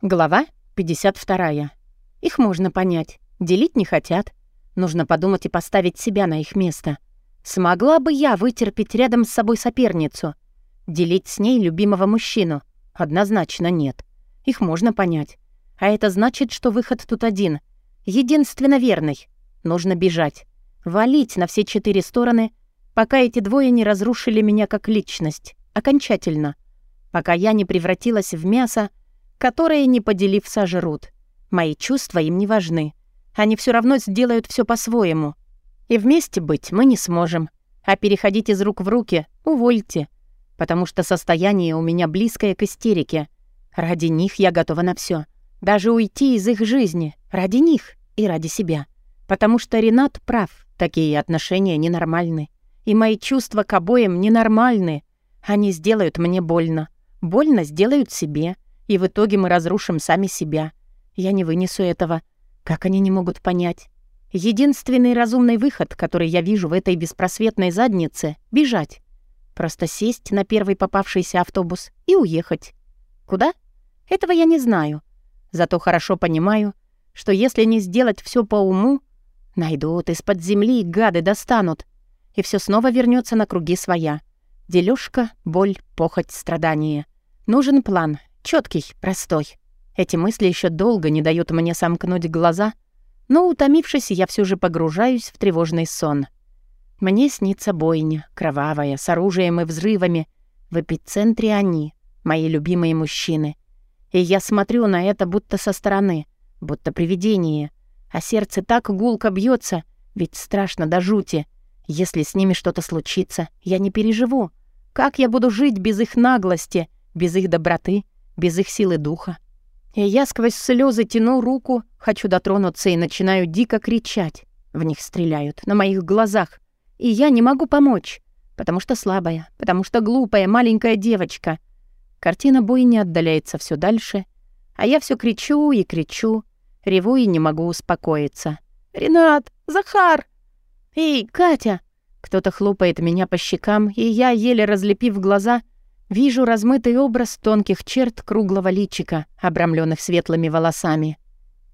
Глава 52. Их можно понять. Делить не хотят. Нужно подумать и поставить себя на их место. Смогла бы я вытерпеть рядом с собой соперницу? Делить с ней любимого мужчину? Однозначно нет. Их можно понять. А это значит, что выход тут один. Единственно верный. Нужно бежать. Валить на все четыре стороны, пока эти двое не разрушили меня как личность. Окончательно. Пока я не превратилась в мясо, которые, не поделив, сожрут. Мои чувства им не важны. Они все равно сделают все по-своему. И вместе быть мы не сможем. А переходить из рук в руки — увольте. Потому что состояние у меня близкое к истерике. Ради них я готова на все, Даже уйти из их жизни. Ради них и ради себя. Потому что Ренат прав. Такие отношения ненормальны. И мои чувства к обоим ненормальны. Они сделают мне больно. Больно сделают себе и в итоге мы разрушим сами себя. Я не вынесу этого. Как они не могут понять? Единственный разумный выход, который я вижу в этой беспросветной заднице — бежать. Просто сесть на первый попавшийся автобус и уехать. Куда? Этого я не знаю. Зато хорошо понимаю, что если не сделать все по уму, найдут из-под земли, гады достанут, и все снова вернется на круги своя. Дележка, боль, похоть, страдания. Нужен план, Четкий, простой. Эти мысли еще долго не дают мне сомкнуть глаза, но, утомившись, я все же погружаюсь в тревожный сон. Мне снится бойня, кровавая, с оружием и взрывами. В эпицентре они, мои любимые мужчины. И я смотрю на это будто со стороны, будто привидение. А сердце так гулко бьется, ведь страшно до жути. Если с ними что-то случится, я не переживу. Как я буду жить без их наглости, без их доброты, без их силы духа. И я сквозь слезы тяну руку, хочу дотронуться и начинаю дико кричать. В них стреляют, на моих глазах. И я не могу помочь, потому что слабая, потому что глупая маленькая девочка. Картина бойни отдаляется все дальше, а я все кричу и кричу, реву и не могу успокоиться. «Ренат! Захар!» «Эй, Катя!» Кто-то хлопает меня по щекам, и я, еле разлепив глаза, — Вижу размытый образ тонких черт круглого личика, обрамленных светлыми волосами.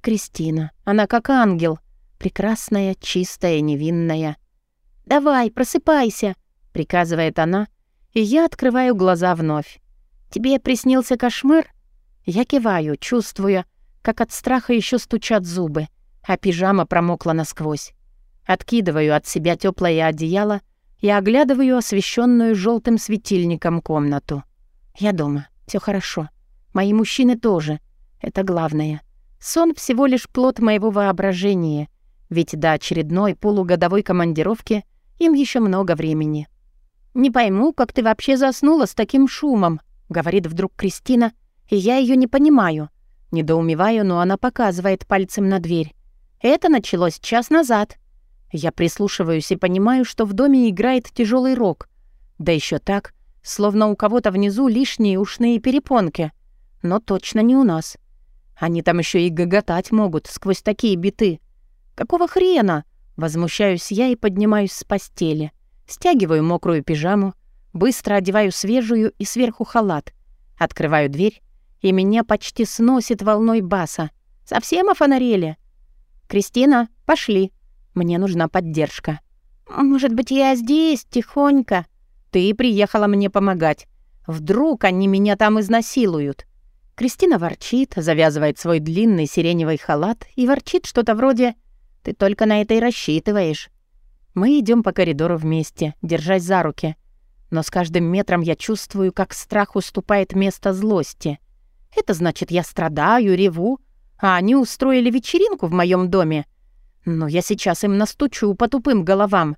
Кристина. Она как ангел. Прекрасная, чистая, невинная. «Давай, просыпайся», — приказывает она, и я открываю глаза вновь. «Тебе приснился кошмар?» Я киваю, чувствуя, как от страха еще стучат зубы, а пижама промокла насквозь. Откидываю от себя теплое одеяло — и оглядываю освещенную желтым светильником комнату. Я дома, все хорошо. Мои мужчины тоже. Это главное. Сон всего лишь плод моего воображения, ведь до очередной полугодовой командировки им еще много времени. «Не пойму, как ты вообще заснула с таким шумом», — говорит вдруг Кристина, и я ее не понимаю. Недоумеваю, но она показывает пальцем на дверь. «Это началось час назад». Я прислушиваюсь и понимаю, что в доме играет тяжелый рок. Да еще так, словно у кого-то внизу лишние ушные перепонки. Но точно не у нас. Они там еще и гоготать могут сквозь такие биты. Какого хрена? Возмущаюсь я и поднимаюсь с постели. Стягиваю мокрую пижаму, быстро одеваю свежую и сверху халат. Открываю дверь, и меня почти сносит волной баса. Совсем офонарели? «Кристина, пошли!» Мне нужна поддержка. «Может быть, я здесь, тихонько?» «Ты приехала мне помогать. Вдруг они меня там изнасилуют?» Кристина ворчит, завязывает свой длинный сиреневый халат и ворчит что-то вроде «Ты только на это и рассчитываешь». Мы идем по коридору вместе, держась за руки. Но с каждым метром я чувствую, как страх уступает место злости. Это значит, я страдаю, реву, а они устроили вечеринку в моем доме. Но я сейчас им настучу по тупым головам.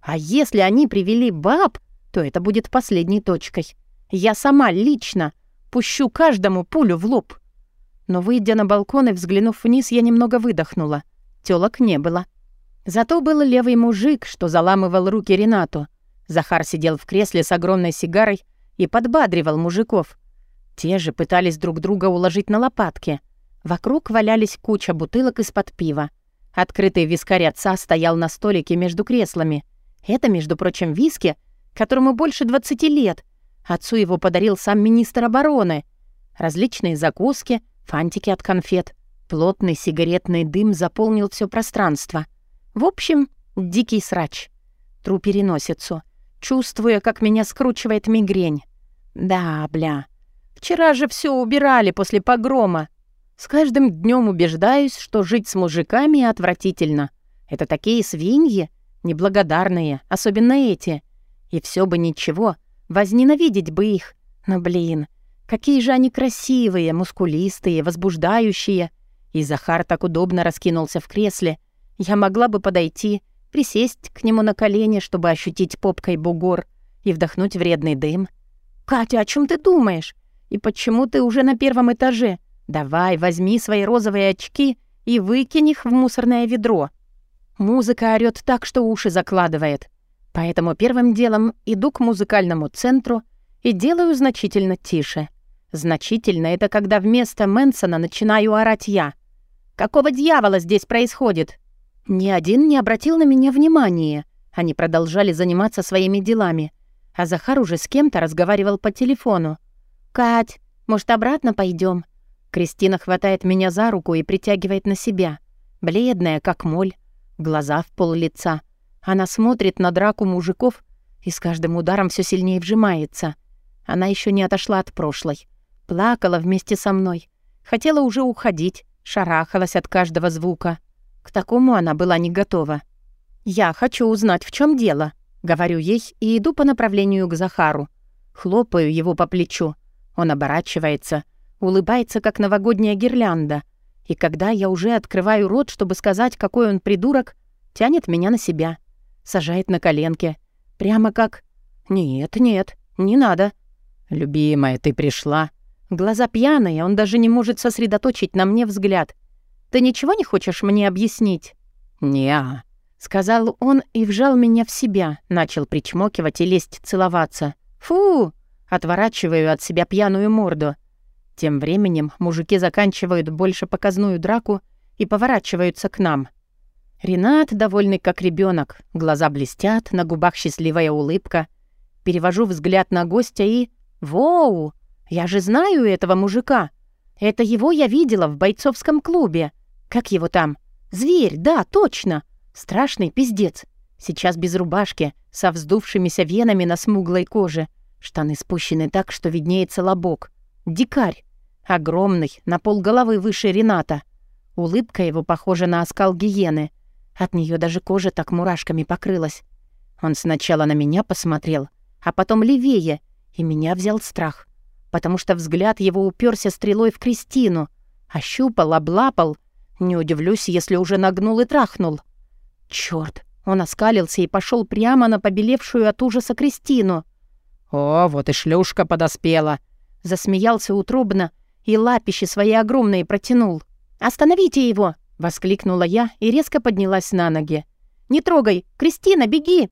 А если они привели баб, то это будет последней точкой. Я сама лично пущу каждому пулю в лоб. Но, выйдя на балкон и взглянув вниз, я немного выдохнула. Тёлок не было. Зато был левый мужик, что заламывал руки Ренату. Захар сидел в кресле с огромной сигарой и подбадривал мужиков. Те же пытались друг друга уложить на лопатки. Вокруг валялись куча бутылок из-под пива. Открытый вискарь отца стоял на столике между креслами. Это, между прочим, виски, которому больше 20 лет. Отцу его подарил сам министр обороны. Различные закуски, фантики от конфет. Плотный сигаретный дым заполнил все пространство. В общем, дикий срач. Тру переносицу, чувствуя, как меня скручивает мигрень. Да, бля. Вчера же все убирали после погрома. С каждым днем убеждаюсь, что жить с мужиками отвратительно. Это такие свиньи, неблагодарные, особенно эти. И все бы ничего, возненавидеть бы их. Но, блин, какие же они красивые, мускулистые, возбуждающие. И Захар так удобно раскинулся в кресле. Я могла бы подойти, присесть к нему на колени, чтобы ощутить попкой бугор и вдохнуть вредный дым. «Катя, о чем ты думаешь? И почему ты уже на первом этаже? Давай, возьми свои розовые очки и выкинь их в мусорное ведро». Музыка орёт так, что уши закладывает. Поэтому первым делом иду к музыкальному центру и делаю значительно тише. Значительно — это когда вместо Мэнсона начинаю орать я. «Какого дьявола здесь происходит?» Ни один не обратил на меня внимания. Они продолжали заниматься своими делами. А Захар уже с кем-то разговаривал по телефону. «Кать, может, обратно пойдем? Кристина хватает меня за руку и притягивает на себя. Бледная, как моль, глаза в пол лица. Она смотрит на драку мужиков и с каждым ударом все сильнее вжимается. Она еще не отошла от прошлой. Плакала вместе со мной. Хотела уже уходить, шарахалась от каждого звука. К такому она была не готова. «Я хочу узнать, в чем дело», — говорю ей и иду по направлению к Захару. Хлопаю его по плечу. Он оборачивается, улыбается, как новогодняя гирлянда. И когда я уже открываю рот, чтобы сказать, какой он придурок, тянет меня на себя. Сажает на коленки. Прямо как... «Нет, нет, не надо». «Любимая, ты пришла». Глаза пьяные, он даже не может сосредоточить на мне взгляд. «Ты ничего не хочешь мне объяснить?» «Не-а», сказал он и вжал меня в себя, начал причмокивать и лезть целоваться. «Фу!» Отворачиваю от себя пьяную морду. Тем временем мужики заканчивают больше показную драку и поворачиваются к нам. Ренат, довольный как ребенок, глаза блестят, на губах счастливая улыбка. Перевожу взгляд на гостя и... «Воу! Я же знаю этого мужика! Это его я видела в бойцовском клубе. Как его там? Зверь, да, точно! Страшный пиздец. Сейчас без рубашки, со вздувшимися венами на смуглой коже. Штаны спущены так, что виднеется лобок. Дикарь. Огромный, на пол головы выше Рената. Улыбка его похожа на оскал гиены. От нее даже кожа так мурашками покрылась. Он сначала на меня посмотрел, а потом левее, и меня взял страх. Потому что взгляд его уперся стрелой в Кристину. Ощупал, облапал. Не удивлюсь, если уже нагнул и трахнул. Черт! Он оскалился и пошел прямо на побелевшую от ужаса Кристину. «О, вот и шлюшка подоспела!» Засмеялся утробно и лапищи свои огромные протянул. «Остановите его!» — воскликнула я и резко поднялась на ноги. «Не трогай! Кристина, беги!»